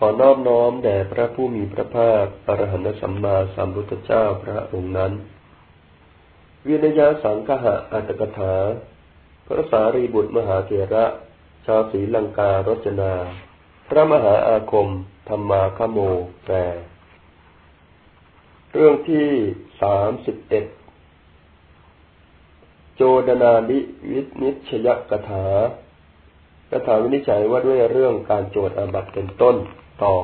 ขอนอบน้อมแด่พระผู้มีพระภาคอรหันตสัมมาสัมพุทธเจ้าพระองค์นั้น วินยาสังคหะอัตถกถา พระสารีบุตรมหาเถระ ชาวศรีลังการจนา พระมหาอาคม ธรรมาคโมแปลเรื่องที่สามสิบเอ็ดโจดนาลิวินิชยกถากถาวินิจฉัยว่าด้วยเรื่องการโจทย์อาบัติเป็นต้น ต่อ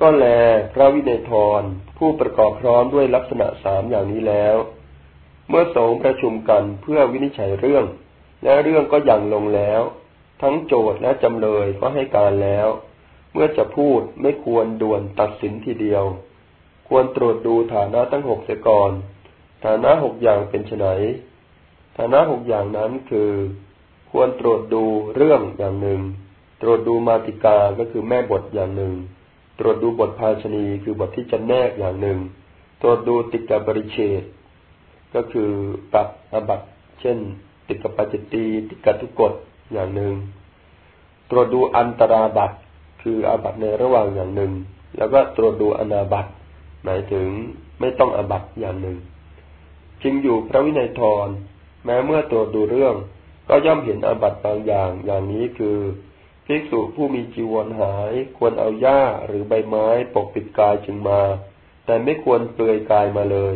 ก็แลพระวินัยทรผู้ประกอบพร้อมด้วยลักษณะสามอย่างนี้แล้ว เมื่อสงประชุมกันเพื่อวินิจฉัยเรื่อง และเรื่องก็ยังลงแล้ว ทั้งโจทย์และจำเลยก็ให้การแล้ว เมื่อจะพูดไม่ควรด่วนตัดสินทีเดียว ควรตรวจดูฐานะทั้งหกเสียก่อน ฐานะหกอย่างเป็นไนฐานะหกอย่างนั้นคือ ควรตรวจดูเรื่องอย่างหนึ่ง ตรวจดูมาติกาก็คือแม่บทอย่างหนึ่ง ตรวจดูบทภาชนีคือบทที่จะแนกอย่างหนึ่ง ตรวจดูติกาบริเชตก็คือปรับอบัตเช่น ติกปาจิตตีติกาทุกกฎอย่างหนึ่ง ตรวจดูอันตราบัตคืออาบัตในระหว่างอย่างหนึ่ง แล้วก็ตรวจดูอนาบัตหมายถึงไม่ต้องอาบัตอย่างหนึ่ง จึงอยู่พระวินัยทรแม้เมื่อตรวจดูเรื่อง ก็ย่อมเห็นอาบัตบางอย่างอย่างนี้คือ ภิกษุผู้มีจีวรหายควรเอาหญ้าหรือใบไม้ปกปิดกายจึงมา แต่ไม่ควรเปลือยกายมาเลย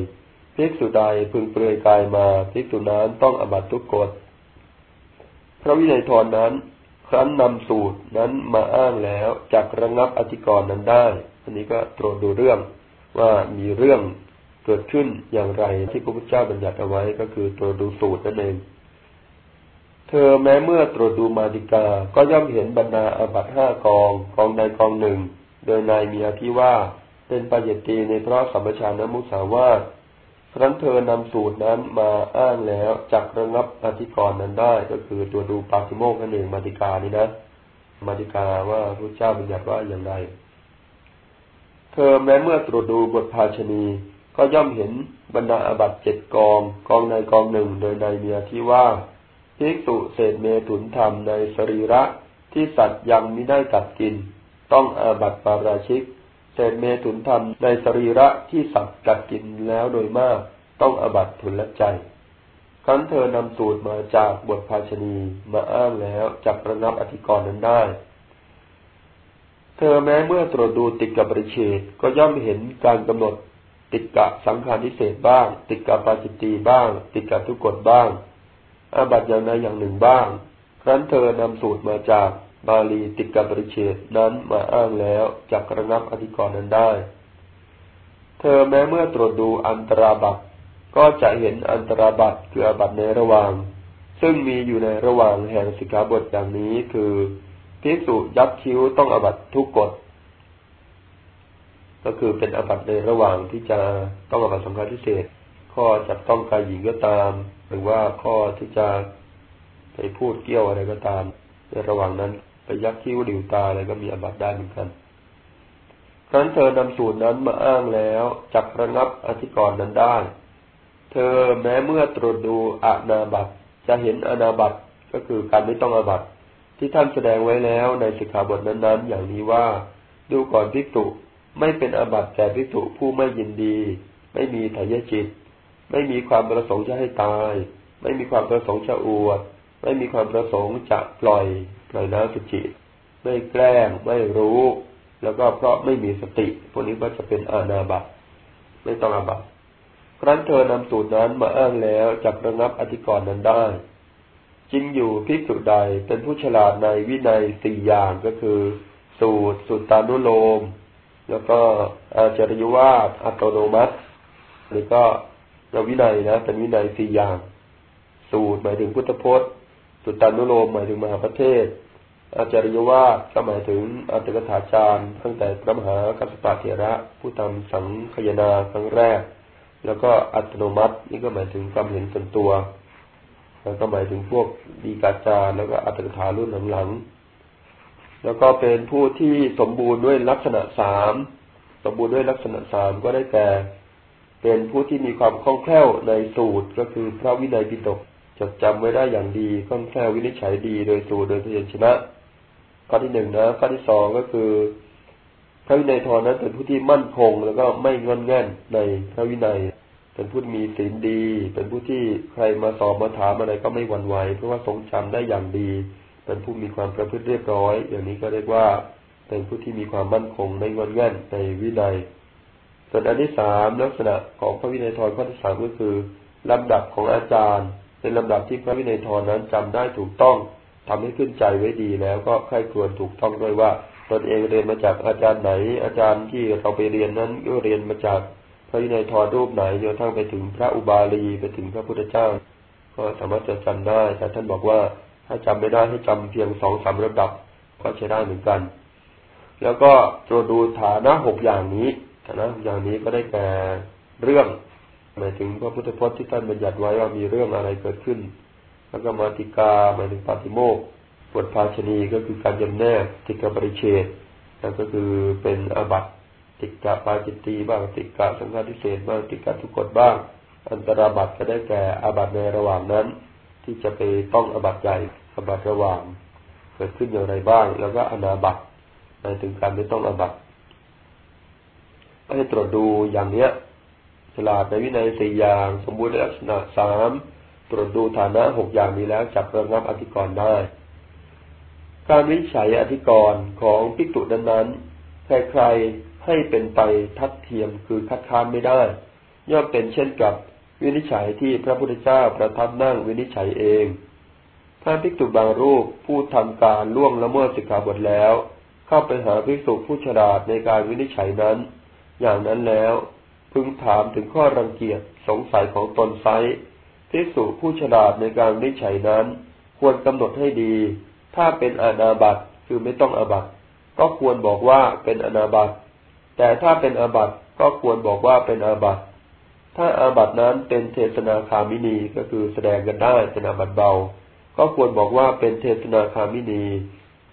ภิกษุใดพึงเปลือยกายมาภิกษุนั้นต้องอบัตทุกกฎพระวินัยทรนนั้น ครั้นนำสูตรนั้นมาอ้างแล้วจักระงับอธิกรณ์นั้นได้ อันนี้ก็ตรวจดูเรื่องว่ามีเรื่องเกิดขึ้นอย่างไรที่พระพุทธเจ้าบัญญัติเอาไว้ก็คือตรวจดูสูตรนั่นเอง เธอแม้เมื่อตรวจดูมาดิกา ก็ย่อมเห็นบรรดาอาบัตห้ากองกองใดกองหนึ่ง โดยนายมีอธิว่า เป็นปายตีในเพราะสัมปชานมุสาวาทครั้นเธอนำสูตรนั้นมาอ้างแล้วจักระงับอธิกรณ์นั้นได้ ก็คือตัวดูปาติโมกนั่นเองมาดิกานี่นะมาดิกาว่าพระเจ้าบัญญัติว่าอย่างไร เธอแม้เมื่อตรวจดูบทภาชนีก็ย่อมเห็นบรรดาอาบัตเจ็ดกองกองในกองหนึ่ง โดยในเมียที่ว่า ภิกษุเศษเมถุนธรรมในสรีระที่สัตว์ยังมิได้กัดกิน ต้องอาบัตปาราชิก เศษเมถุนธรรมในสรีระที่สัตว์กัดกินแล้วโดยมาก ต้องอาบัตทุนละใจครั้นเธอนำสูตรมาจากบทภาชนีมาอ้างแล้วจักระงับอธิกรณ์นั้นได้ เธอแม้เมื่อตรวจดูติดกับบริเชตก็ย่อมเห็นการกำหนดติกะสังขารทิเศษบ้าง ติกะปาจิตตีบ้าง ติกะทุกกฎบ้าง อาบัตอย่างใดอย่างหนึ่งบ้าง ครั้นเธอนำสูตรมาจากบาลีติกะปริเชตนั้นมาอ้างแล้วจักระงับอธิกรณ์นั้นได้ เธอแม้เมื่อตรวจดูอันตราบัตก็จะเห็นอันตราบัตคืออาบัตในระหว่าง ซึ่งมีอยู่ในระหว่างแห่งสิกขาบทอย่างนี้คือพิสุยักคิ้วต้องอาบัตทุกกฎก็คือเป็นอาบัติในระหว่างที่จะต้องอาบัติสำคัญพิเศษ ข้อจับต้องกายหญิงก็ตาม หรือว่าข้อที่จะไปพูดเกี่ยวอะไรก็ตาม ในระหว่างนั้นไปยักคิ้วดิวตาอะไรก็มีอบัตได้เหมือนกันครั้นเธอนำสูตรนั้นมาอ้างแล้วจักระงับอธิกรณ์นั้นได้ เธอแม้เมื่อตรวจดูอนาบัตจะเห็นอนาบัตก็คือการไม่ต้องอบัตที่ท่านแสดงไว้แล้วในสิกขาบทนั้น ๆ อย่างนี้ว่า ดูก่อนพิกตุไม่เป็นอบัตแก่พิสุผู้ไม่ยินดี ไม่มีทายจิต ไม่มีความประสงค์จะให้ตาย ไม่มีความประสงค์จะอวด ไม่มีความประสงค์จะปล่อยปล่อยน้ำสุจิตไม่แกล้งไม่รู้ แล้วก็เพราะไม่มีสติ พวกนี้ก็จะเป็นอาณาบัตไม่ต้องอาบัตครั้นเธอนำสูตรนั้นมาอ้างแล้วจักระงับอธิกรณ์นั้นได้จริงอยู่ภิกษุใดเป็นผู้ฉลาดในวินัยสี่อย่างก็คือ สูตรสุตตานุโลม แล้วก็อาจริยวาสอัตโนมัติหรือก็ เราวินัยนะเป็นวินัยสี่อย่าง สูตรหมายถึงพุทธพจน์สุตตานุโลมหมายถึงมหาประเทศ อาจริยวาสก็หมายถึงอัตถกถาจารย์ตั้งแต่พระมหากัสปะเถระผู้ทำสังขยนาครั้งแรก แล้วก็อัตโนมัตินี่ก็หมายถึงความเห็นส่วนตัว แล้วก็หมายถึงพวกดีกาจารแล้วก็อัตถกถารุ่นหลังๆแล้วก็เป็นผู้ที่สมบูรณ์ด้วยลักษณะสามสมบูรณ์ด้วยลักษณะสามก็ได้แก่ เป็นผู้ที่มีความคล่องแคล่วในสูตรก็คือพระวินัยปิฎกจดจำไว้ได้อย่างดีคล่องแคล่ววินิจฉัยดีโดยสูตรโดยพยัญชนะข้อที่หนึ่งนะข้อที่สองก็คือ พระวินัยทรนั้นเป็นผู้ที่มั่นคง แล้วก็ไม่งอนแง่นในพระวินัย เป็นผู้มีศีลดี เป็นผู้ที่ใครมาสอบมาถามอะไรก็ไม่หวั่นไหวเพราะว่าทรงจำได้อย่างดี เป็นผู้มีความประพฤติเรียบร้อย อย่างนี้ก็เรียกว่า เป็นผู้ที่มีความมั่นคงไม่งอนแง่นในวินัย ส่วนอันที่สามลักษณะของพระวินัยทรข้อที่สามก็คือลำดับของอาจารย์ เป็นลำดับที่พระวินัยทรนั้นจำได้ถูกต้องทำให้ขึ้นใจไว้ดีแล้วก็ใครควรถูกต้องด้วยว่าตนเองเรียนมาจากอาจารย์ไหน อาจารย์ที่เราไปเรียนนั้นก็เรียนมาจากพระวินัยทรรูปไหนจนทั้งไปถึงพระอุบาลีไปถึงพระพุทธเจ้า ก็สามารถจะจำได้ แต่ท่านบอกว่าถ้าจำไม่ได้ให้จำเพียงสองสามระดับก็ใช้ได้เหมือนกัน แล้วก็ตรวจดูฐานะหกอย่างนี้ ฐานะอย่างนี้ก็ได้แก่เรื่องหมายถึงพระพุทธพจน์ที่ท่านบัญญัติไว้ว่ามีเรื่องอะไรเกิดขึ้น แล้วก็มาติกาหมายถึงปาติโมกบทภาชนีก็คือการยำแนกติกาปริเชตแล้วก็คือเป็นอาบัตติกะปาจิตตีบ้างติกะสังฆาทิเศษบ้างติกะทุกกฎบ้าง อันตราบัตก็ได้แก่อาบัตในระหว่างนั้น ที่จะไปต้องอาบัตใหญ่อาบัตระหว่าง เกิดขึ้นอย่างไรบ้าง แล้วก็อนาบัตหมายถึงการไม่ต้องอาบัต ให้ตรวจดูอย่างเนี้ยฉลาดในวินัยสี่อย่าง สมบูรณ์ในลักษณะสามตรวจดูฐานะหกอย่างนี้แล้วจับระงับอธิกรณ์ได้ การวิจัยอธิกรณ์ของพิกตุนั้นๆใครๆให้เป็นไปทัดเทียมคือคัดค้านไม่ได้ ย่อมเป็นเช่นกับวินิจฉัยที่พระพุทธเจ้าประทับนั่งวินิจฉัยเองถ้าภิกุบางรูปผู้ทำการล่วงละเมิดสิกขาบทแล้ว เข้าไปหาภิกษุผู้ฉลาดในการวินิจฉัยนั้น อย่างนั้นแล้ว พึงถามถึงข้อรังเกียจสงสัยของตนไซภิกษุผู้ฉลาดในการวิจัยนั้น ควรกำหนดให้ดี ถ้าเป็นอนาบัตคือไม่ต้องอาบัตก็ควรบอกว่าเป็นอนาบัตแต่ถ้าเป็นอาบัตก็ควรบอกว่าเป็นอาบัตถ้าอาบัตนั้นเป็นเทศนาคามินีก็คือแสดงกันได้เป็นอาบัตเบา ก็ควรบอกว่าเป็นเทศนาคามินี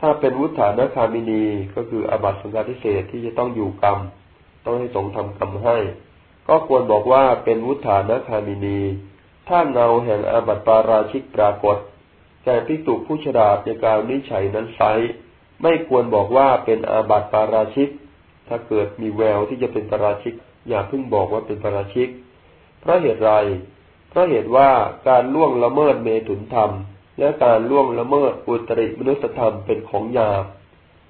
ถ้าเป็นวุฒานาคามินีก็คืออาบัตสังฆาทิเศษที่จะต้องอยู่กรรม ต้องให้สงทำกรรมให้ ก็ควรบอกว่าเป็นวุฒานะคามินี ถ้าเงาแห่งอาบัติปาราชิกปรากฏแก่พิจุผู้ฉลาดในการนิฉัยนั้นไซไม่ควรบอกว่าเป็นอาบัติปาราชิก ถ้าเกิดมีแววที่จะเป็นปาราชิก อย่าเพิ่งบอกว่าเป็นปาราชิก เพราะเหตุไร เพราะเหตุว่าการล่วงละเมิดเมถุนธรรม และการล่วงละเมิดอุตริมนุสธรรมเป็นของหยาบ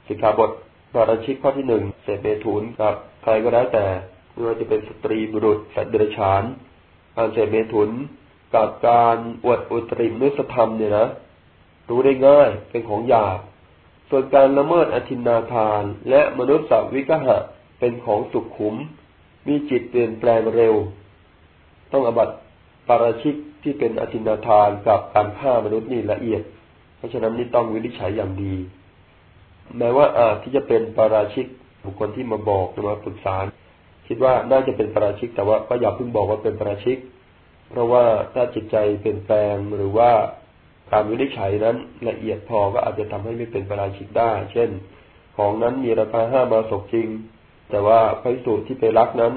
สิกขาบท ปาราชิกข้อที่หนึ่งเศษเมถุนกับใครก็แล้วแต่ไม่ว่าจะเป็นสตรีบุรุษสัตว์เดรัจฉานการเสพเมถุนกับการอวดอุตริมนุสธรรมเนี่ยนะรู้ได้ง่ายเป็นของหยาบส่วนการละเมิดอธินาทาน และมนุษย์สัวิกหะเป็นของสุขขุม มีจิตเปลี่ยนแปลงเร็ว ต้องอบัตปาราชิกที่เป็นอธินาทานกับการฆ่ามนุษย์นี่ละเอียด เพราะฉะนั้นนี่ต้องวินิจฉัยอย่างดี แม้ว่าอาจที่จะเป็นปาราชิกบุคคลที่มาบอกมาปรึกษาคิดว่าน่าจะเป็นปราชิก แต่ว่าก็อย่าเพิ่งบอกว่าเป็นปราชิก เพราะว่าถ้าจิตใจเปลี่ยนแปลงหรือว่าการวินิจฉัยนั้นละเอียดพอก็อาจจะทำให้ไม่เป็นปราชิกได้ เช่น ของนั้นมีราคาห้ามาศกจริง แต่ว่าพระสูตรที่ไปรักนั้น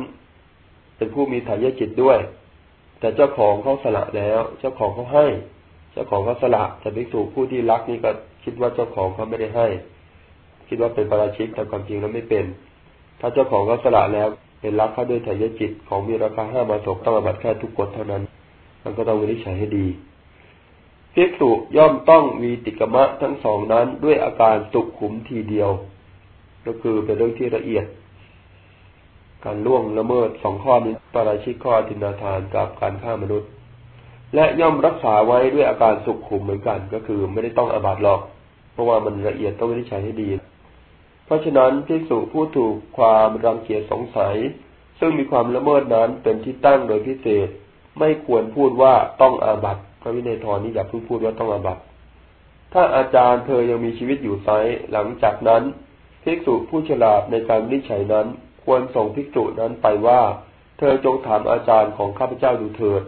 เป็นผู้มีถ่ายจิตด้วย แต่เจ้าของเขาสละแล้ว เจ้าของเขาให้ เจ้าของเขาสละแต่ภิกษุผู้ที่รักนี่ก็คิดว่าเจ้าของเขาไม่ได้ให้ คิดว่าเป็นปราชิกแต่ความจริงแล้วไม่เป็น ถ้าเจ้าของเขาสละแล้วเป็นรักเขาด้วยถ่ายจิตของมีราคาห้ามาศกต้องอบัตแค่ทุกกฎเท่านั้น มันก็ต้องวินิจฉัยให้ดีภิกษุย่อมต้องมีติกมะทั้งสองนั้นด้วยอาการสุขขุมทีเดียว ก็คือเป็นเรื่องที่ละเอียด การล่วงละเมิดสองข้อนี้ปราชิกข้อทินาทานกับการฆ่ามนุษย์ และย่อมรักษาไว้ด้วยอาการสุขขุมเหมือนกัน ก็คือไม่ได้ต้องอาบัตหรอก เพราะว่ามันละเอียดต้องวินิจฉัยให้ดี เพราะฉะนั้นภิกษุผู้ถูกความรังเกียจสงสัย ซึ่งมีความละเมิดนั้นเป็นที่ตั้งโดยพิเศษ ไม่ควรพูดว่าต้องอาบัตพระวินัยทรนี้อย่าเพิ่งพูดว่าต้องอาบัตถ้าอาจารย์เธอยังมีชีวิตอยู่ไซหลังจากนั้นภิกษุผู้ฉลาดในการวินิจฉัยนั้น ควรส่งภิกษุนั้นไปว่า เธอจงถามอาจารย์ของข้าพเจ้าดูเถิด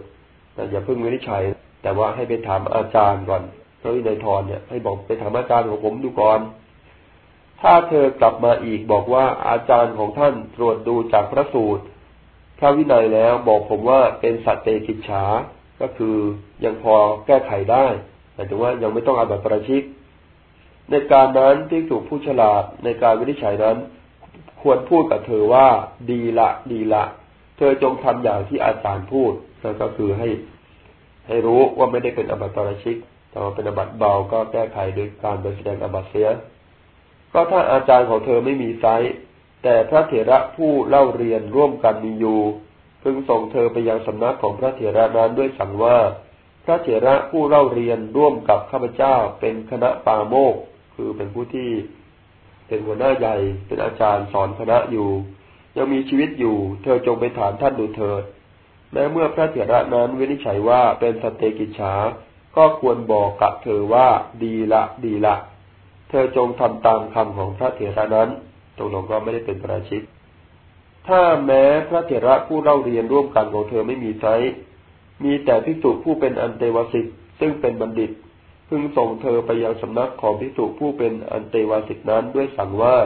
แต่อย่าเพิ่งวินิจฉัย แต่ว่าให้ไปถามอาจารย์ก่อนพระวินัยทรเนี่ยให้บอกไปถามอาจารย์ของผมดูก่อน ถ้าเธอกลับมาอีกบอกว่าอาจารย์ของท่านตรวจดูจากพระสูตร พระวินัยแล้วบอกผมว่าเป็นสัตเตกิจฉา ก็คือยังพอแก้ไขได้แต่ถึงว่ายังไม่ต้องอาบัติประชิก ในการนั้นที่ถูกผู้ฉลาดในการวินิจฉัยนั้น ควรพูดกับเธอว่าดีละดีละ เธอจงทำอย่างที่อาจารย์พูดนั่นก็คือให้ให้รู้ว่าไม่ได้เป็นอบัติปราชิกแต่ว่าเป็นอบัติเบาก็แก้ไขโดยการโดยแสดงอบัติเสีย ก็ถ้าอาจารย์ของเธอไม่มีไซแต่พระเถระผู้เล่าเรียนร่วมกันมีอยู่พึงส่งเธอไปยังสำนักของพระเถระนั้นด้วยสั่งว่า พระเถระผู้เล่าเรียนร่วมกับข้าพเจ้าเป็นคณะปาโมกคือเป็นผู้ที่เป็นหัวหน้าใหญ่เป็นอาจารย์สอนคณะอยู่ ยังมีชีวิตอยู่ เธอจงไปถามท่านดูเถิดแม้เมื่อพระเถระนั้นวินิจฉัยว่าเป็นสเตกิจฉาก็ควรบอกกับเธอว่าดีละ ดีละ เธอจงทำตามคำของพระเถระนั้นตกลงก็ไม่ได้เป็นประชิกถ้าแม้พระเถระผู้เล่าเรียนร่วมกันของเธอไม่มีไซมีแต่พิสุผู้เป็นอันเตวสิกซึ่งเป็นบัณฑิต พึงส่งเธอไปยังสำนักของพิสุผู้เป็นอันเตวสิกนั้นด้วยสั่งว่า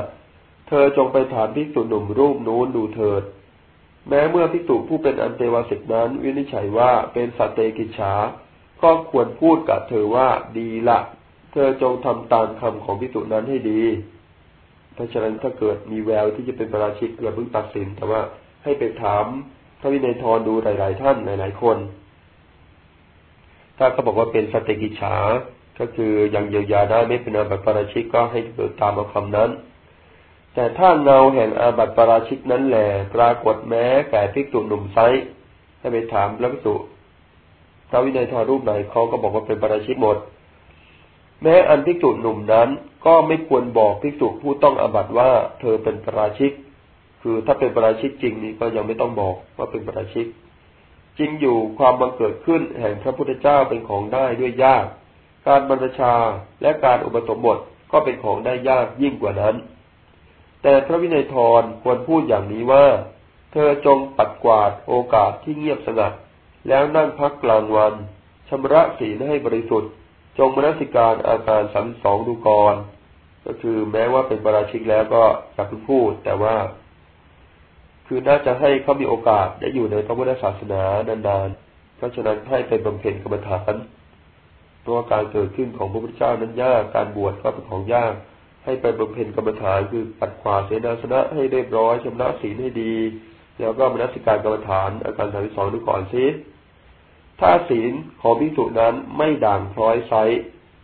เธอจงไปถามพิสุหนุ่มรูปนู้นดูเถิด แม้เมื่อพิสุผู้เป็นอันเตวสิกนั้น วินิจฉัยว่าเป็นสัตเตกิจฉา ก็ควรพูดกับเธอว่าดีละ เธอจงทำตามคำของพิสุนั้นให้ดี เพราะฉะนั้นถ้าเกิดมีแววที่จะเป็นประราชิกเราเพิ่งตัดสิน แต่ว่าให้ไปถามพระวินัยทรดูหลาย ๆ ท่านหลาย ๆ คน ถ้าเขาบอกว่าเป็นสติกิจฉา ก็คือยังเยียวยาได้ไม่เป็นอาบัติปราชิกก็ให้เกิดตามเอาคำนั้น แต่ถ้าเงาแห่งอาบัติปราชิกนั้นแหลปรากฏแม้แก่ภิกษุหนุ่มไซให้ไปถามพระภิกษุพระวินัยทรรูปไหนเขาก็บอกว่าเป็นปราชิกหมด แม้อันภิกษุหนุ่มนั้นก็ไม่ควรบอกภิกษุผู้ต้องอาบัติว่าเธอเป็นประราชิก คือถ้าเป็นประราชิกจริงนี่ก็ยังไม่ต้องบอกว่าเป็นประราชิก จริงอยู่ความบังเกิดขึ้นแห่งพระพุทธเจ้าเป็นของได้ด้วยยาก การบรรพชาและการอุปสมบทก็เป็นของได้ยากยิ่งกว่านั้น แต่พระวินัยทรควรพูดอย่างนี้ว่า เธอจงปัดกวาดโอกาสที่เงียบสงัด แล้วนั่งพักกลางวันชำระศีลให้บริสุทธิ์ จงมนสิการอาการสามสองดูกร ก็คือแม้ว่าเป็นปราชิกแล้วก็จะพูพูด แต่ว่า คือน่าจะให้เขามีโอกาสได้อยู่ในพระพุทธศาสนานานๆ เพราะฉะนั้นให้เป็นบำเพ็ญกรรมฐานตัวการเกิดขึ้นของพระพุทธเจ้านั้นยากการบวชก็เป็นของยากให้ไปบำเพ็ญกรรมฐานคือปัดขวาเสนาสนะให้เรียบร้อยชำระศีลให้ดี แล้วก็มนสิการกรรมฐานอาการสามสองดูก่อนซิ ถ้าศีลของพิสุนั้นไม่ด่างพร้อยไซ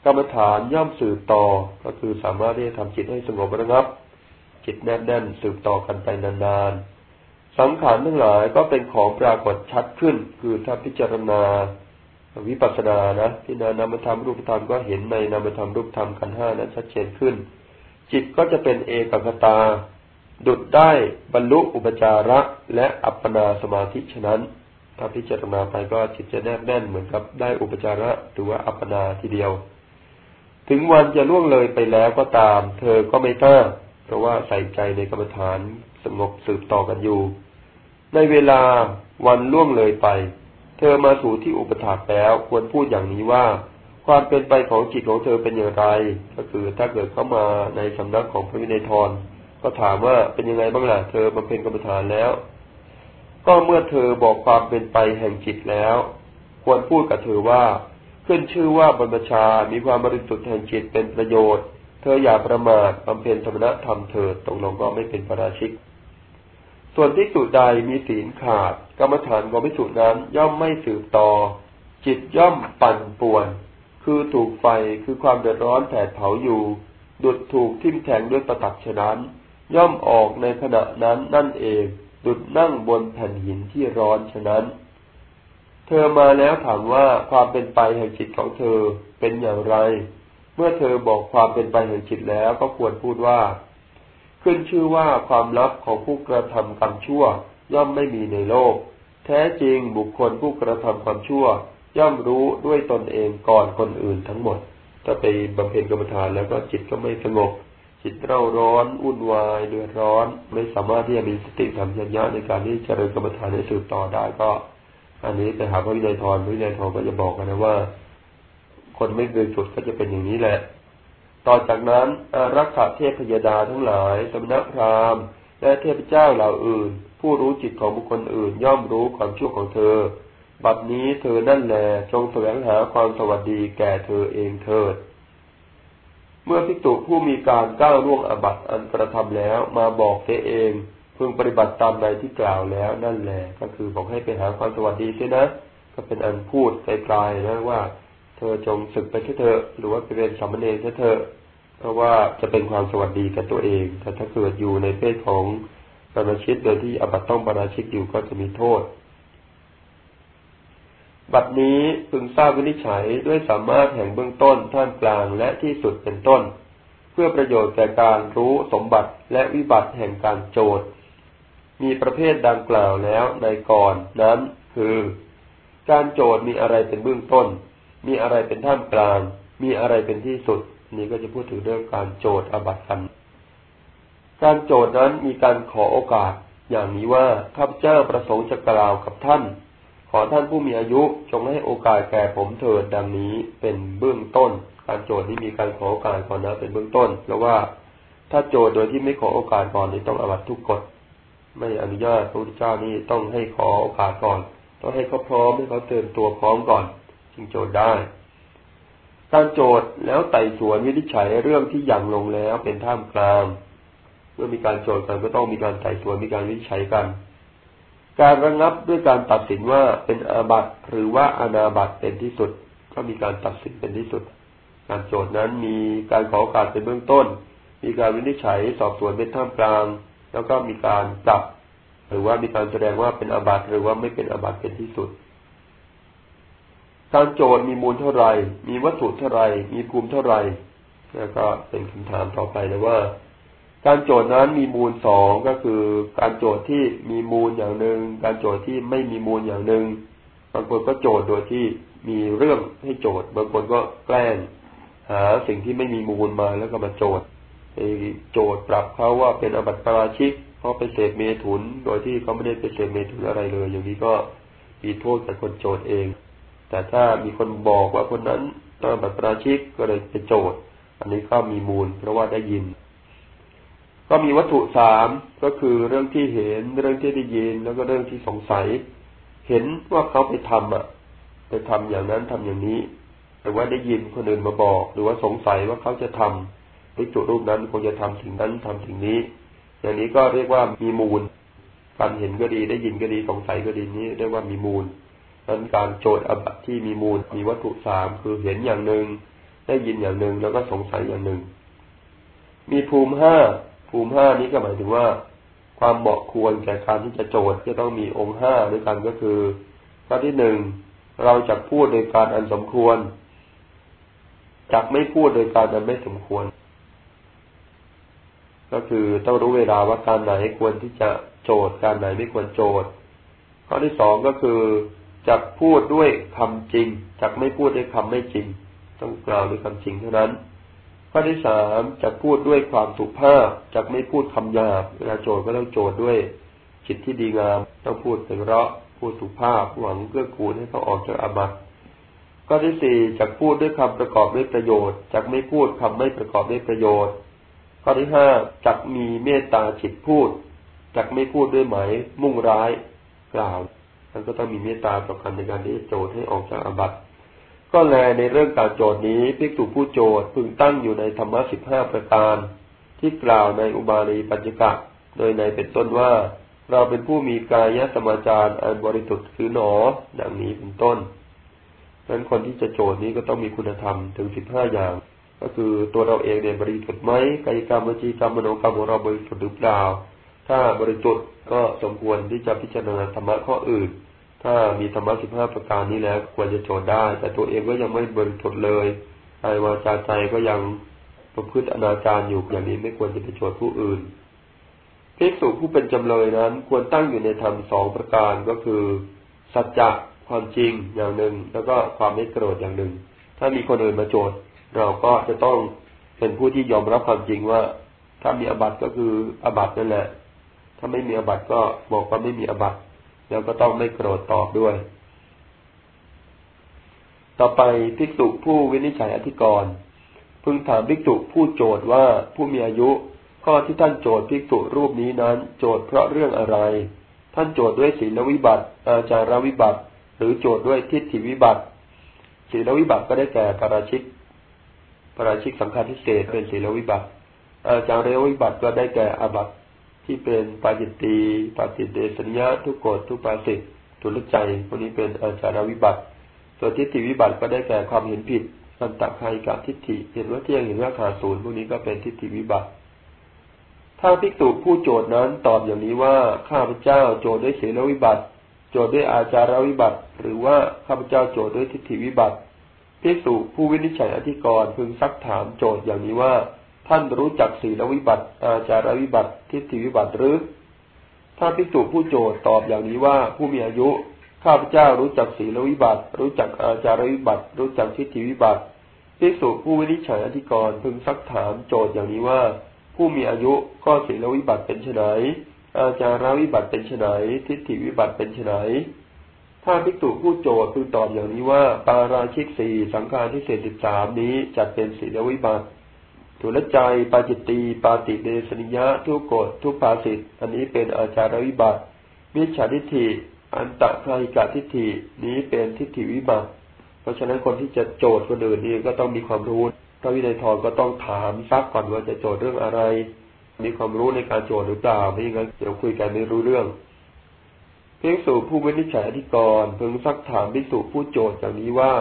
กรรมฐานย่อมสืบต่อ ก็คือสามารถที่จะทำจิตให้สงบระงับ จิตแน่นแน่นสืบต่อกันไปนานๆสังขารทั้งหลายก็เป็นของปรากฏชัดขึ้น คือถ้าพิจารณาวิปัสสนานะที่นานามธรรมรูปธรรมก็เห็นในนามธรรมรูปธรรมกันห้านั้นชัดเจนขึ้น จิตก็จะเป็นเอกคตา ดุดได้บรรลุอุปจาระและอัปปนาสมาธิฉะนั้น ถ้าพิจารณาไปก็จิตจะแนบแน่นเหมือนกับได้อุปจาระหรือว่าอัปปนาทีเดียว ถึงวันจะล่วงเลยไปแล้วก็ตาม เธอก็ไม่ต้าเพราะว่าใส่ใจในกรรมฐานสงบสืบต่อกันอยู่ ในเวลาวันล่วงเลยไป เธอมาสู่ที่อุปถากแล้วควรพูดอย่างนี้ว่าความเป็นไปของจิตของเธอเป็นอย่างไร ก็คือถ้าเกิดเข้ามาในสำนักของพระวินัยทรก็ถามว่าเป็นยังไงบ้างล่ะเธอบำเพ็ญกรรมฐานแล้ว ก็เมื่อเธอบอกความเป็นไปแห่งจิตแล้ว ควรพูดกับเธอว่า ขึ้นชื่อว่าบรรพชา มีความบริสุทธิ์แห่งจิตเป็นประโยชน์ เธออย่าประมาทบำเพ็ญธรรมะธรรมเถิดตรงลงก็ไม่เป็นประราชิก ส่วนที่สุใดมีศีลขาดกรรมฐานของพิสุนั้นย่อมไม่สืบต่อ จิตย่อมปั่นป่วน คือถูกไฟคือความเดือดร้อนแผดเผาอยู่ ดุดถูกทิ่มแทงด้วยประตักฉะนั้น ย่อมออกในขณะนั้นนั่นเอง ดุดนั่งบนแผ่นหินที่ร้อนฉะนั้น เธอมาแล้วถามว่าความเป็นไปแห่งจิตของเธอเป็นอย่างไร เมื่อเธอบอกความเป็นไปแห่งจิตแล้วก็ควรพูดว่า ขึ้นชื่อว่าความลับของผู้กระทำกรรมชั่ว ย่อมไม่มีในโลก แท้จริงบุคคลผู้กระทำความชั่ว ย่อมรู้ด้วยตนเองก่อนคนอื่นทั้งหมดถ้าไปบำเพ็ญกรรมฐานแล้วก็จิตก็ไม่สงบ จิตเร่าร้อนวุ่นวายเดือดร้อน ไม่สามารถที่จะมีสติสัมปชัญญะในการที่จะเจริญกรรมฐานในสืบต่อได้ก็ อันนี้ไปหาพระวินัยทรพระวินัยทรก็จะบอกกันนะว่า คนไม่เคยฝึกก็จะเป็นอย่างนี้แหละ ต่อจากนั้นอารักษาเทพพยดาทั้งหลายสมณพราหมณ์และเทพเจ้าเหล่าอื่น ผู้รู้จิตของบุคคลอื่น ย่อมรู้ความชั่วของเธอ บัดนี้เธอนั่นแหละจงแสวงหาความสวัสดีแก่เธอเองเถิด เมื่อภิกษุผู้มีการก้าวล่วงอบัตอันกระทำแล้วมาบอกเตเองพึงปฏิบัติตามใดที่กล่าวแล้วนั่นแหละก็คือบอกให้ไปหาความสวัสดีใช่นะ ก็เป็นอันพูดไกลๆนะว่า เธอจงศึกไปเถอะหรือว่าไปเป็นสามเณรเถอะเพราะว่าจะเป็นความสวัสดีกับตัวเอง แต่ถ้าเกิดอยู่ในเพศของปราชิตโดยที่อบัตต้องปราชิกอยู่ก็จะมีโทษ บัดนี้พึงทราบวินิจฉัยด้วยสามารถแห่งเบื้องต้นท่ามกลางและที่สุดเป็นต้น เพื่อประโยชน์แก่การรู้สมบัติและวิบัติแห่งการโจทย์ มีประเภทดังกล่าวแล้วในก่อนนั้น คือ การโจทย์มีอะไรเป็นเบื้องต้น มีอะไรเป็นท่ามกลาง มีอะไรเป็นที่สุด นี่ก็จะพูดถึงเรื่องการโจทย์อบัตกันการโจทย์นั้นมีการขอโอกาส อย่างนี้ว่าข้าพเจ้าประสงค์จะกล่าวกับท่าน ขอท่านผู้มีอายุจงให้โอกาสแก่ผมเถิดดังนี้เป็นเบื้องต้น การโจทย์นี้มีการขอโอกาสก่อนนะเป็นเบื้องต้น เพราะว่าถ้าโจทย์โดยที่ไม่ขอโอกาสก่อนนี้ต้องอบัตทุกกฎไม่อนุญาตพระพุทธเจ้านี่ต้องให้ขอโอกาสก่อน ต้องให้เขาพร้อมให้เขาเตือนตัวพร้อมก่อน จึงโจทย์ได้ การโจทย์แล้วไต่สวนวินิจฉัยเรื่องที่ยังลงแล้วเป็นท่ามกลาง เมื่อมีการโจทย์กันก็ต้องมีการไต่สวนมีการวินิจฉัยกัน การระงับด้วยการตัดสินว่าเป็นอาบัตหรือว่าอนาบัตเป็นที่สุด ก็มีการตัดสินเป็นที่สุด การโจทย์นั้นมีการขอโอกาสเป็นเบื้องต้น มีการวินิจฉัยสอบสวนเป็นท่ามกลาง แล้วก็มีการจับ หรือว่ามีการแสดงว่าเป็นอาบัตหรือว่าไม่เป็นอาบัตเป็นที่สุด การโจทย์มีมูลเท่าไหร่ มีวัตถุเท่าไหร่ มีภูมิเท่าไหร่แล้วก็เป็นคำถามต่อไปนะว่า การโจทย์นั้นมีมูลสองก็คือ การโจทย์ที่มีมูลอย่างหนึ่งการโจทย์ที่ไม่มีมูลอย่างหนึ่งบางคนก็โจทย์โดยที่มีเรื่องให้โจทย์ บางคนก็แกล้งหาสิ่งที่ไม่มีมูลมาแล้วก็มาโจทย์ไปโจทย์ปรับเขาว่าเป็นอบัติปราชิกเพราะไปเสพเมถุน โดยที่เขาไม่ได้ไปเสพเมถุนอะไรเลย อย่างนี้ก็มีโทษกับคนโจทย์เอง แต่ถ้ามีคนบอกว่าคนนั้นต้องอบัติปราชิกก็เลยไปโจทย์ อันนี้ก็มีมูล เพราะว่าได้ยิน ก็มีวัตถุสามก็คือเรื่องที่เห็นเรื่องที่ได้ยินแล้วก็เรื่องที่สงสัย เห็นว่าเขาไปทำอะ ไปทำอย่างนั้นทำอย่างนี้หรือว่าได้ยินคนอื่นมาบอก หรือว่าสงสัยว่าเขาจะทำภิกษุรูปนั้นคงจะทำสิ่งนั้นทำสิ่งนี้ อย่างนี้ก็เรียกว่ามีมูลการเห็นก็ดีได้ยินก็ดีสงสัยก็ดีนี้เรียกว่ามีมูลนั้นการโจทย์อบัตที่มีมูลมีวัตถุสามคือเห็นอย่างหนึ่งได้ยินอย่างหนึ่งแล้วก็สงสัยอย่างหนึ่ง มีภูมิห้า ภูมิห้านี้ก็หมายถึงว่า ความเหมาะควรแก่การที่จะโจทย์จะต้องมีองค์ห้าด้วยกันก็คือข้อที่หนึ่งเราจะพูดโดยการอันสมควรจักไม่พูดโดยการอันไม่สมควร ก็คือต้องรู้เวลาว่าการไหนควรที่จะโจทย์การไหนไม่ควรโจทย์ข้อที่สองก็คือจักพูดด้วยคำจริงจักไม่พูดด้วยคำไม่จริง ต้องกล่าวด้วยคำจริงเท่านั้น ข้อที่สามจะพูดด้วยความสุภาพจักไม่พูดคำหยาบเวลาโจทย์ก็ต้องโจทย์ด้วยจิตที่ดีงาม ต้องพูดเป็นเราะพูดสุภาพหวังเกื้อกูลให้เขาออกจากอาบัติข้อที่สี่จักพูดด้วยคำประกอบด้วยประโยชน์จักไม่พูดคำไม่ประกอบด้วยประโยชน์ ข้อที่ห้าจักมีเมตตาจิตพูดจักไม่พูดด้วยหมายมุ่งร้ายกล่าวมันก็ต้องมีเมตตาต่อกันในการที่จะโจทย์ให้ออกจากอาบัติ ก็แลในเรื่องการโจทย์นี้พิกษุผู้โจทย์พึงตั้งอยู่ในธรรมะสิบห้าประการ ที่กล่าวในอุบาลีปัญจกะ โดยในเป็นต้นว่า เราเป็นผู้มีกายสมาจารอันบริสุทธิ์คือหนอดังนี้เป็นต้นนั้นคนที่จะโจทย์นี้ก็ต้องมีคุณธรรมถึงสิบห้าอย่าง ก็คือตัวเราเองเนี่ยบริสุทธิ์ไหมกายกรรมวจีกรรมมโนกรรมของเราบริสุทธิ์หรือเปล่า ถ้าบริสุทธิ์ก็สมควรที่จะพิจารณาธรรมะข้ออื่น ถ้ามีธรรมะสิบห้าประการนี้แล้วควรจะโจทย์ได้ แต่ตัวเองก็ยังไม่บริสุทธิ์เลยกายวาจาใจก็ยังประพฤติอนาจารอยู่อย่างนี้ไม่ควรจะไปโจทย์ผู้อื่นภิกษุผู้เป็นจำเลยนั้น ควรตั้งอยู่ในธรรมสองประการก็คือ สัจจะความจริงอย่างหนึ่ง แล้วก็ความไม่โกรธอย่างหนึ่ง ถ้ามีคนอื่นมาโจทย์ เราก็จะต้องเป็นผู้ที่ยอมรับความจริงว่า ถ้ามีอบัตก็คืออบัตนั่นแหละ ถ้าไม่มีอบัตก็บอกว่าไม่มีอบัต แล้วก็ต้องไม่โกรธตอบด้วย ต่อไปภิกษุผู้วินิจฉัยอธิกรณ์พึงถามภิกษุผู้โจทย์ว่าผู้มีอายุข้อที่ท่านโจทย์ภิกษุรูปนี้นั้น โจทย์เพราะเรื่องอะไร ท่านโจทย์ด้วยศีลวิบัติ อาจารวิบัติ หรือโจทย์ด้วยทิฏฐิวิบัติศีลวิบัติก็ได้แก่ปราชิกปราชิกสังฆาทิเศษเป็นศีลวิบัติอาจารย์เรวิบัติก็ได้แก่อบัติ ที่เป็นปาจิตตีปาจิตเดสัญญาทุกโกฎทุกปาสิตทุลใจพวกนี้เป็นอาจารวิบัติ ส่วนทิฏฐิวิบัติก็ได้แก่ความเห็นผิดสันตะใครกับทิฏฐิเห็นว่าเที่ยงเห็นว่าขาดศูนย์พวกนี้ก็เป็นทิฏฐิวิบัติถ้าภิกษุผู้โจทย์นั้นตอบอย่างนี้ว่าข้าพเจ้าโจทย์ด้วยศีลวิบัติ โจทย์ด้วยอาจารวิบัติ หรือว่าข้าพเจ้าโจทย์ด้วยทิฏฐิวิบัติภิกษุผู้วินิจฉัยอธิกรณ์พึงซักถามโจทย์อย่างนี้ว่า ท่านรู้จักศีลวิบัติอาจารวิบัติทิฏฐิวิบัติหรือถ้าภิกษุผู้โจทย์ตอบอย่างนี้ว่าผู้มีอายุข้าพเจ้ารู้จักศีลวิบัติ รู้จักอาจารวิบัติ รู้จักทิฏฐิวิบัติภิกษุผู้วินิจฉัยอธิกรณ์พึงซักถามโจทย์อย่างนี้ว่า ผู้มีอายุก็ศีลวิบัติเป็นไนอาจารวิบัติเป็นไนทิฏฐิวิบัติเป็นไนถ้าภิกษุผู้โจทย์พึงตอบอย่างนี้ว่า ปาราชิกสี่สังฆาทิเศษสิบสามนี้จัดเป็นศีลวิบัติ ทุลใจปาจิตตีปาติเดสนิยะ ทุกโกฎทุกภาสิทอันนี้เป็นอาจารวิบัติมิจฉาทิฏฐิอันตะคาหิกาทิฏฐินี้เป็นทิฏฐิวิบัติราะฉะนั้นคนที่จะโจทย์คนอื่นนี่ก็ต้องมีความรู้พระวินัยทรก็ต้องถามซักก่อนว่าจะโจทย์เรื่องอะไร มีความรู้ในการโจทย์หรือเปล่าไม่งั้นเดี๋ยวคุยกันไม่รู้เรื่องเพียงสู่ผู้วินิจฉัยอธิกรเพิ่งซักถามพิสูจผู้โจทย์อย่างนี้ว่า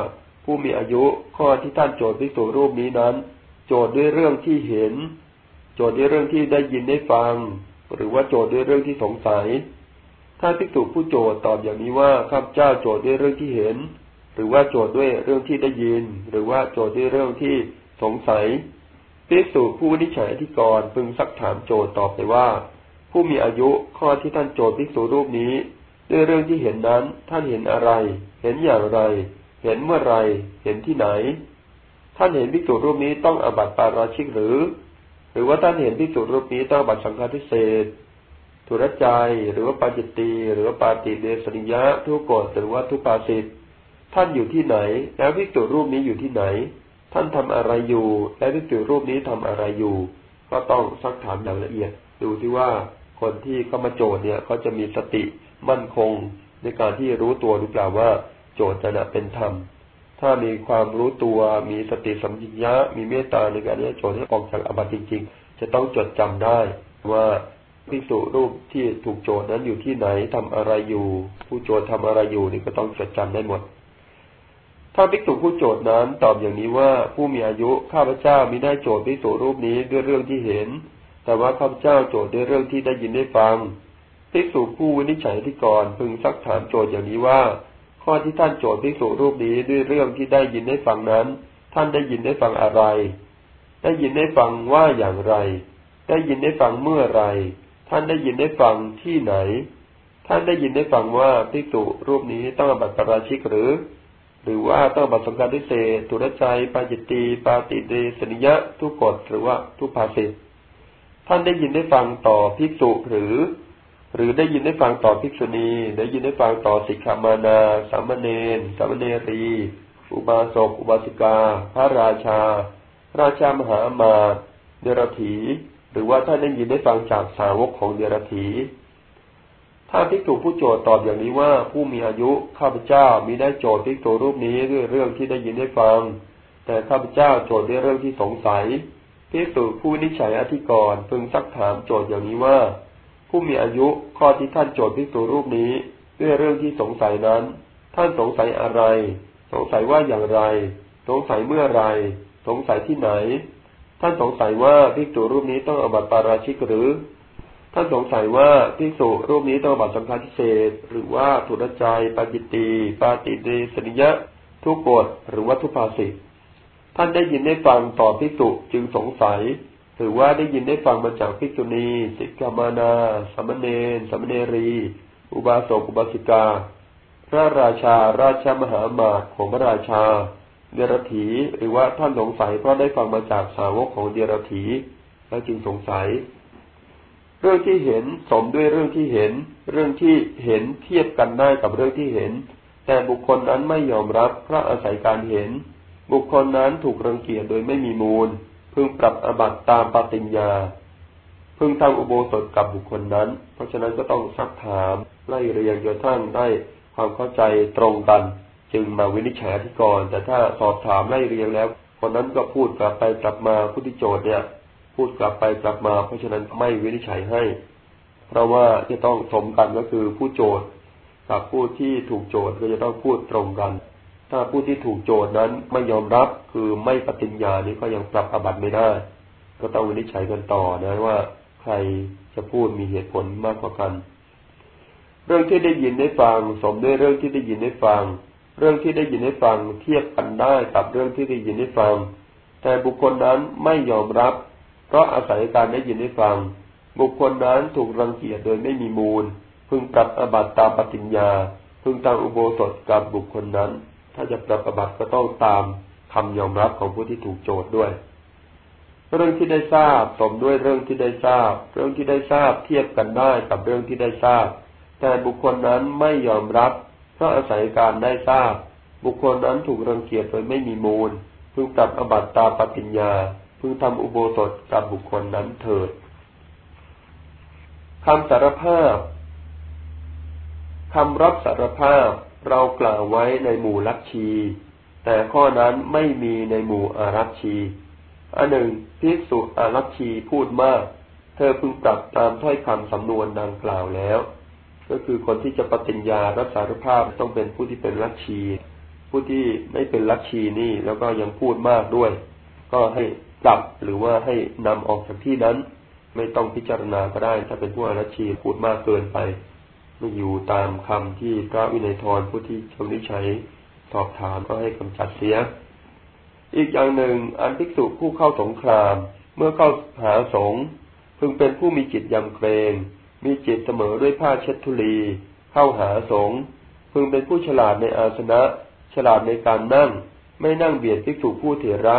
ผู้มีอายุข้อที่ท่านโจทย์พิสูจรูปนี้นั้น โจทย์ด้วยเรื่องที่เห็น โจทย์ด้วยเรื่องที่ได้ยินได้ฟัง หรือว่าโจทย์ด้วยเรื่องที่สงสัย ถ้าพิสูจผู้โจทย์ตอบอย่างนี้ว่าข้าพเจ้าโจทย์ด้วยเรื่องที่เห็น หรือว่าโจทย์ด้วยเรื่องที่ได้ยิน หรือว่าโจทย์ด้วยเรื่องที่สงสัยภิกษุผู้นิจฉัยอธิกรพึงซักถามโจทย์ตอบไปว่า ผู้มีอายุข้อที่ท่านโจทย์ภิกษุรูปนี้ ด้วยเรื่องที่เห็นนั้นท่านเห็นอะไร เห็นอย่างไร เห็นเมื่อไร เห็นที่ไหน ท่านเห็นภิกษุรูปนี้ต้องอบัติปาราชิกหรือ หรือว่าท่านเห็นภิกษุรูปนี้ต้องอบัติสังฆาทิเศษทุรจใจหรือว่าปาจิตตีหรือว่าปาติเดสนิยะทุกกฎหรือว่าทุปาสิทธท่านอยู่ที่ไหน แล้วภิกษุรูปนี้อยู่ที่ไหน ท่านทำอะไรอยู่ และภิกษุรูปนี้ทำอะไรอยู่ ก็ต้องซักถามอย่างละเอียด ดูที่ว่าคนที่เข้ามาโจทย์เนี่ยเขาจะมีสติมั่นคงในการที่รู้ตัวหรือเปล่าว่าโจทย์จะเป็นธรรม ถ้ามีความรู้ตัวมีสติสัมปชัญญะมีเมตตาในการที่จะโจทให้ออกจากอบัติจริงๆ จะต้องจดจำได้ว่าภิกษุรูปที่ถูกโจทย์นั้นอยู่ที่ไหนทำอะไรอยู่ ผู้โจทย์ทำอะไรอยู่นี่ก็ต้องจดจำได้หมด ถ้าภิกษุผู้โจทย์นั้นตอบอย่างนี้ว่าผู้มีอายุข้าพเจ้ามิได้โจทย์ภิกษุรูปนี้ด้วยเรื่องที่เห็น แต่ว่าข้าพเจ้าโจทย์ด้วยเรื่องที่ได้ยินได้ฟังภิกษุผู้วินิจฉัยที่ก่อนพึงซักถามโจทย์อย่างนี้ว่า ข้อที่ท่านโจทย์ภิกษุรูปนี้ด้วยเรื่องที่ได้ยินได้ฟังนั้น ท่านได้ยินได้ฟังอะไร ได้ยินได้ฟังว่าอย่างไร ได้ยินได้ฟังเมื่อไร ท่านได้ยินได้ฟังที่ไหน ท่านได้ยินได้ฟังว่าภิกษุรูปนี้ต้องบัตรปราชิกหรือ หรือว่าต้องบัตรสำคัญพิเศษตุรใจปาจิตตีปาติเดสนิยะทุกกฎหรือว่าทุกภาสิตท่านได้ยินได้ฟังต่อภิกษุหรือ หรือได้ยินได้ฟังต่อภิกษุณี ได้ยินได้ฟังต่อสิกขามานาสามเณรสามเณรี อุบาสกอุบาสิกา พระราชา ราชามหามาเดรถีหรือว่าท่าได้ยินได้ฟังจากสาวกของเดรถีถ้าภิกษุผู้โจทย์ตอบอย่างนี้ว่าผู้มีอายุข้าพเจ้ามีได้โจทย์ภิกษุรูปนี้ด้วยเรื่องที่ได้ยินได้ฟัง แต่ข้าพเจ้าโจทย์ด้วยเรื่องที่สงสัยภิกษุผู้นิจฉัยอธิกรณ์พึงซักถามโจทย์อย่างนี้ว่า ผู้มีอายุข้อที่ท่านโจทย์ภิกษุรูปนี้ ด้วยเรื่องที่สงสัยนั้น ท่านสงสัยอะไร สงสัยว่าอย่างไร สงสัยเมื่อไร สงสัยที่ไหน ท่านสงสัยว่าภิกษุรูปนี้ต้องอบัติปาราชิกหรือ ท่านสงสัยว่าภิกษุรูปนี้ต้องอบัตรสำคัญพิเศษหรือว่าถุนใจปาจิตตีปาติเดสนิยะ ทุกกฎหรือว่าทุภาสิทท่านได้ยินได้ฟังต่อภิกษุจึงสงสัย หรือว่าได้ยินได้ฟังมาจากภิกษุณีสิกขามานาสมณเณรสมณเณรี อุบาสกอุบาสิกา พระราชาราชมหามาตของพระราชา เดรถีหรือว่าท่านสงสัยเพราะได้ฟังมาจากสาวกของเดรถีและจึงสงสัย เรื่องที่เห็นสมด้วยเรื่องที่เห็น เรื่องที่เห็นเทียบกันได้กับเรื่องที่เห็น แต่บุคคลนั้นไม่ยอมรับพระอาศัยการเห็น บุคคลนั้นถูกรังเกียจโดยไม่มีมูล พึงปรับอบัตตามปฏิญญา พึงทำอุโบสถกับบุคคลนั้น เพราะฉะนั้นก็ต้องซักถามไล่เรียงจนทั้งได้ความเข้าใจตรงกัน จึงมาวินิจฉัยอธิกรณ์แต่ถ้าสอบถามไล่เรียงแล้ว คนนั้นก็พูดกลับไปกลับมาผู้ที่โจทย์เนี่ย พูดกลับไปกลับมา เพราะฉะนั้นไม่วินิจฉัยให้ เพราะว่าจะต้องสมกันก็คือผู้โจทย์กับผู้ที่ถูกโจทย์ก็จะต้องพูดตรงกัน ถ้าผู้ที่ถูกโจทย์นั้นไม่ยอมรับคือไม่ปฏิญญานี้ก็ยังปรับอบัติไม่ได้ ก็ต้องวินิจฉัยกันต่อนะว่าใครจะพูดมีเหตุผลมากกว่ากัน เรื่องที่ได้ยินได้ฟังสมด้วยเรื่องที่ได้ยินได้ฟัง เรื่องที่ได้ยินได้ฟังเทียบกันได้กับเรื่องที่ได้ยินได้ฟัง แต่บุคคลนั้นไม่ยอมรับ เพราะอาศัยการได้ยินได้ฟัง บุคคลนั้นถูกรังเกียจโดยไม่มีมูล พึงปรับอบัติตามปฏิญญา พึงตามอุโบสถกับบุคคลนั้น ถ้าจะปรับอบัตก็ต้องตามคำยอมรับของผู้ที่ถูกโจทย์ด้วย เรื่องที่ได้ทราบสมด้วยเรื่องที่ได้ทราบ เรื่องที่ได้ทราบเทียบกันได้กับเรื่องที่ได้ทราบ แต่บุคคลนั้นไม่ยอมรับ เพราะอาศัยการได้ทราบ บุคคลนั้นถูกรังเกียจโดยไม่มีมูล พึงปรับอบัตตาปฏิญญา พึงทำอุโบสถกับบุคคลนั้นเถิดคำสารภาพคำรับสารภาพ เรากล่าวไว้ในหมู่ลัทชี แต่ข้อนั้นไม่มีในหมู่อารัชชีอันหนึ่งพิสุอารัชชีพูดมาก เธอพึงปรับตามถ้อยคำสำนวนดังกล่าวแล้ว ก็คือคนที่จะปฏิญญารับสารภาพต้องเป็นผู้ที่เป็นลัทชี ผู้ที่ไม่เป็นลัทชีนี่แล้วก็ยังพูดมากด้วย ก็ให้ปรับหรือว่าให้นำออกจากที่นั้น ไม่ต้องพิจารณาก็ได้ ถ้าเป็นผู้อารัชชีพูดมากเกินไป ไม่อยู่ตามคำที่พระวินัยทรผู้ที่ชมนิชัยสอบถามก็ให้กำจัดเสีย อีกอย่างหนึ่งอันภิกษุผู้เข้าสงคราม เมื่อเข้าหาสงพึงเป็นผู้มีจิตยำเกรง มีจิตเสมอด้วยผ้าเช็ดทุลี เข้าหาสงพึงเป็นผู้ฉลาดในอาสนะ ฉลาดในการนั่ง ไม่นั่งเบียดภิกษุผู้เถระ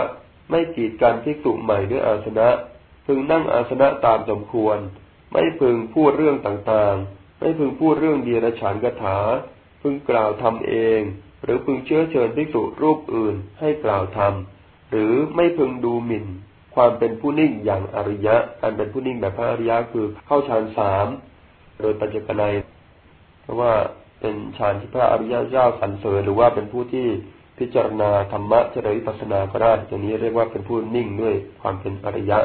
ไม่กีดกันภิกษุใหม่ด้วยอาสนะ พึงนั่งอาสนะตามสมควร ไม่พึงพูดเรื่องต่างๆ ไม่พึงพูดเรื่องเดียรฉานกถา พึงกล่าวทำเอง หรือพึงเชื้อเชิญภิกษุรูปอื่นให้กล่าวธรรมหรือไม่พึงดูหมิ่น ความเป็นผู้นิ่งอย่างอริยะอันเป็นผู้นิ่งแบบพระอริยะคือเข้าฌานสามโดยปัจจกนัยเพราะว่าเป็นฌานที่พระอริยะเจ้าสรรเสริญหรือว่าเป็นผู้ที่พิจารณาธรรมะเจริญปัสนาก็ได้อย่างนี้เรียกว่าเป็นผู้นิ่งด้วยความเป็นอริยะ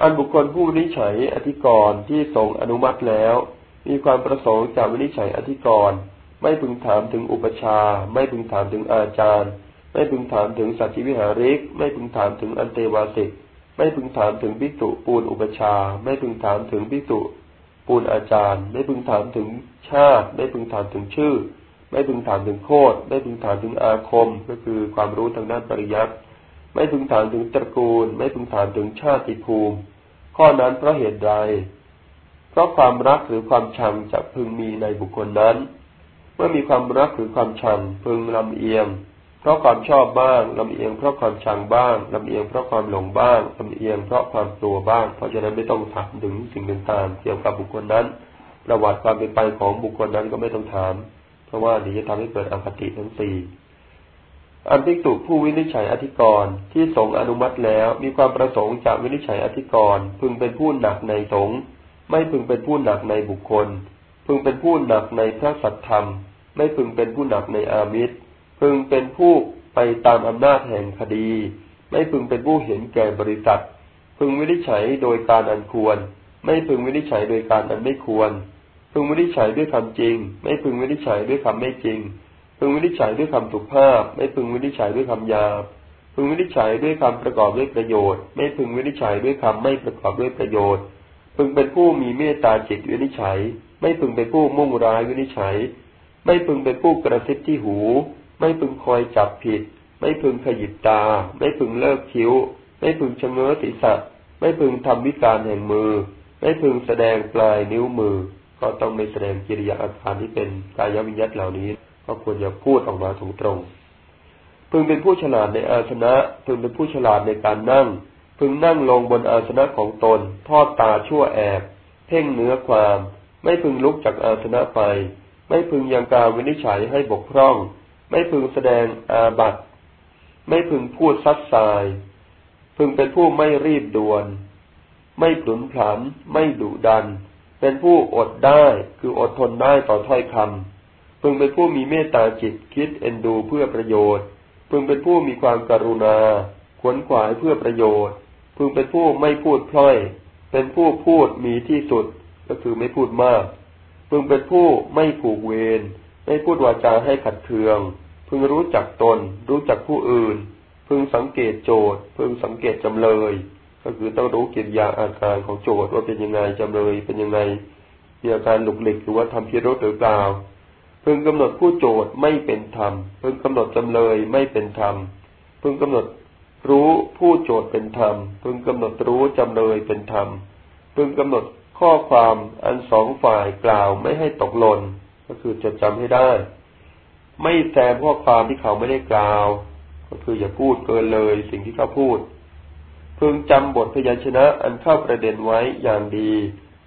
อันบุคคลผู้วินิฉัยอธิกรณ์ที่ทรงอนุมัติแล้ว มีความประสงค์จะวินิจฉัยอธิกรณ์ไม่พึงถามถึงอุปชา ไม่พึงถามถึงอาจารย์ ไม่พึงถามถึงสัจจิวิหาริก ไม่พึงถามถึงอันเตวาสิก ไม่พึงถามถึงพิสุปูนอุปชา ไม่พึงถามถึงพิสุปูนอาจารย์ ไม่พึงถามถึงชาติ ไม่พึงถามถึงชื่อ ไม่พึงถามถึงโคดไม่พึงถามถึงอาคม ก็คือความรู้ทางด้านปริยัติ ไม่พึงถามถึงตระกูล ไม่พึงถามถึงชาติภูมิ ข้อนั้นเพราะเหตุใด เพราะความรักหรือความชังจะพึงมีในบุคคลนั้น เมื่อมีความรักหรือความชังพึงลำเอียง เพราะความชอบบ้างลำเอียง เพราะความชังบ้างลำเอียง เพราะความหลงบ้างลำเอียง เพราะความกลัวบ้าง เพราะฉะนั้นไม่ต้องถามถึงสิ่งต่างๆเกี่ยวกับบุคคลนั้น ประวัติความเป็นไปของบุคคลนั้นก็ไม่ต้องถาม เพราะว่าเดี๋ยวจะทำให้เกิดอคติทั้งสี่อันพิจุผู้วินิจฉัยอธิกรณ์ที่สงอนุมัติแล้วมีความประสงค์จากวินิจฉัยอธิกรณ์พึงเป็นผู้หนักในสง ไม่พึงเป็นผู้หนักในบุคคล พึงเป็นผู้หนักในพระสัทธรรม ไม่พึงเป็นผู้หนักในอามิตร พึงเป็นผู้ไปตามอำนาจแห่งคดี ไม่พึงเป็นผู้เห็นแก่บริษัท พึงวินิจฉัยโดยการอันควร ไม่พึงวินิจฉัยโดยการอันไม่ควร พึงวินิจฉัยด้วยคำจริง ไม่พึงวินิจฉัยด้วยคำไม่จริง พึงวินิจฉัยด้วยคำสุภาพ ไม่พึงวินิจฉัยด้วยคำหยาบพึงวินิจฉัยด้วยคำประกอบด้วยประโยชน์ ไม่พึงวินิจฉัยด้วยคำไม่ประกอบด้วยประโยชน์ พึงเป็นผู้มีเมตตาจิตวินิจฉัย ไม่พึงเป็นผู้มุ่งร้ายวินิจฉัย ไม่พึงเป็นผู้กระซิบที่หู ไม่พึงคอยจับผิด ไม่พึงขยิบตา ไม่พึงเลิกคิ้ว ไม่พึงชะเง้อศีรษะไม่พึงทำวิการแห่งมือ ไม่พึงแสดงปลายนิ้วมือ ก็ต้องไม่แสดงกิริยาอาการที่เป็นกายวิญญัตเหล่านี้ก็ควรจะพูดออกมาตรงตรงพึงเป็นผู้ฉลาดในอาสนะ พึงเป็นผู้ฉลาดในการนั่ง พึงนั่งลงบนอาสนะของตน ทอดตาชั่วแอบ เพ่งเนื้อความ ไม่พึงลุกจากอาสนะไป ไม่พึงยังการวินิจฉัยให้บกพร่อง ไม่พึงแสดงอาบัตไม่พึงพูดซัดสาย พึงเป็นผู้ไม่รีบด่วน ไม่ปลุนผัน ไม่ดุดัน เป็นผู้อดได้คืออดทนได้ต่อถ้อยคำพึงเป็นผู้มีเมตตาจิตคิดเอ็นดูเพื่อประโยชน์ พึงเป็นผู้มีความกรุณาขวนขวายเพื่อประโยชน์ พึงเป็นผู้ไม่พูดพล่อย เป็นผู้พูดมีที่สุด ก็คือไม่พูดมาก พึงเป็นผู้ไม่ผูกเวร ไม่พูดวาจาให้ขัดเคือง พึงรู้จักตน รู้จักผู้อื่น พึงสังเกตโจทย์ พึงสังเกตจำเลย ก็คือต้องรู้กิริยาอาการของโจทย์ว่าเป็นยังไงจำเลยเป็นยังไงมีอาการหลุกหลิกหรือว่าทำพิรุธหรือเปล่า พึงกำหนดผู้โจทย์ไม่เป็นธรรม พึงกำหนดจำเลยไม่เป็นธรรม พึงกำหนด รู้ผู้โจทย์เป็นธรรม พึงกำหนดรู้จำเลยเป็นธรรม พึงกำหนดข้อความอันสองฝ่ายกล่าวไม่ให้ตกหล่นก็คือจดจำให้ได้ ไม่แซมข้อความที่เขาไม่ได้กล่าว ก็คืออย่าพูดเกินเลยสิ่งที่เขาพูด พึงจำบทพยัญชนะอันเข้าประเด็นไว้อย่างดี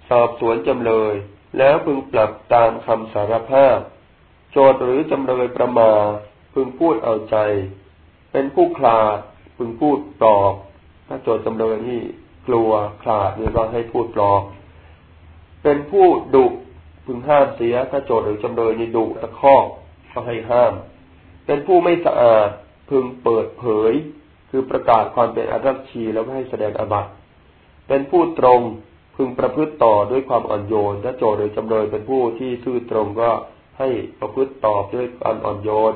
สอบสวนจำเลย แล้วพึงปรับตามคำสารภาพ โจทย์หรือจำเลยประมา พึงพูดเอาใจ เป็นผู้คลาด พึงพูดปลอบ ถ้าโจทย์จำเลยนี่กลัวคลาดเนี่ยก็ให้พูดปลอบ เป็นผู้ดุพึงห้ามเสีย ถ้าโจทย์หรือจำเลยนี่ดุตะคอกก็ให้ห้าม เป็นผู้ไม่สะอาดพึงเปิดเผย คือประกาศความเป็นอารัชีแล้วก็ให้แสดงอบัตเป็นผู้ตรงพึงประพฤติต่อด้วยความอ่อนโยน ถ้าโจทย์หรือจำเลยเป็นผู้ที่ซื่อตรงก็ให้ประพฤติตอบด้วยการอ่อนโยน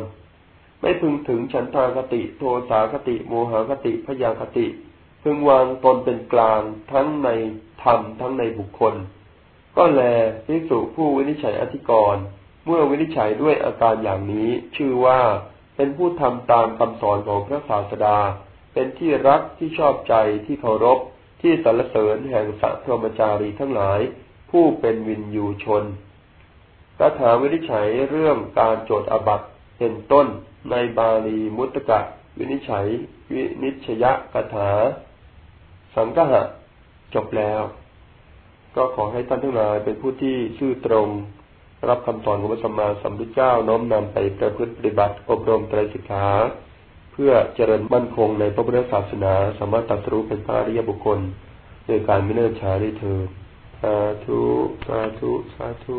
ไม่พึงถึงฉันทาคติ โทสาคติ โมหคติ พยาคติ พึงวางตนเป็นกลางทั้งในธรรมทั้งในบุคคล ก็แลพิสุผู้วินิจฉัยอธิกรณ์เมื่อวินิจฉัยด้วยอาการอย่างนี้ ชื่อว่าเป็นผู้ทำตามคำสอนของพระศาสดา เป็นที่รักที่ชอบใจที่เคารพ ที่สรรเสริญแห่งสัตว์พมจารีทั้งหลาย ผู้เป็นวินยูชนคาถาวินิจฉัยเรื่องการโจทย์อบัตเป็นต้นในบาลีมุตตะวินิจฉัย วินิชยคาถา สังฆะจบแล้ว ก็ขอให้ท่านทั้งหลายเป็นผู้ที่ชื่อตรง รับคำสอนของพระสัมมาสัมพุทธเจ้าน้อมนำไปประพฤติปฏิบัติอบรมไตรสิกขา เพื่อเจริญมั่นคงในพระพุทธศาสนา สามารถตัดสู้เป็นพระริยบุคคลโดยการไม่เนิ่นช้าได้เถิดสาธุสาธุสาธุ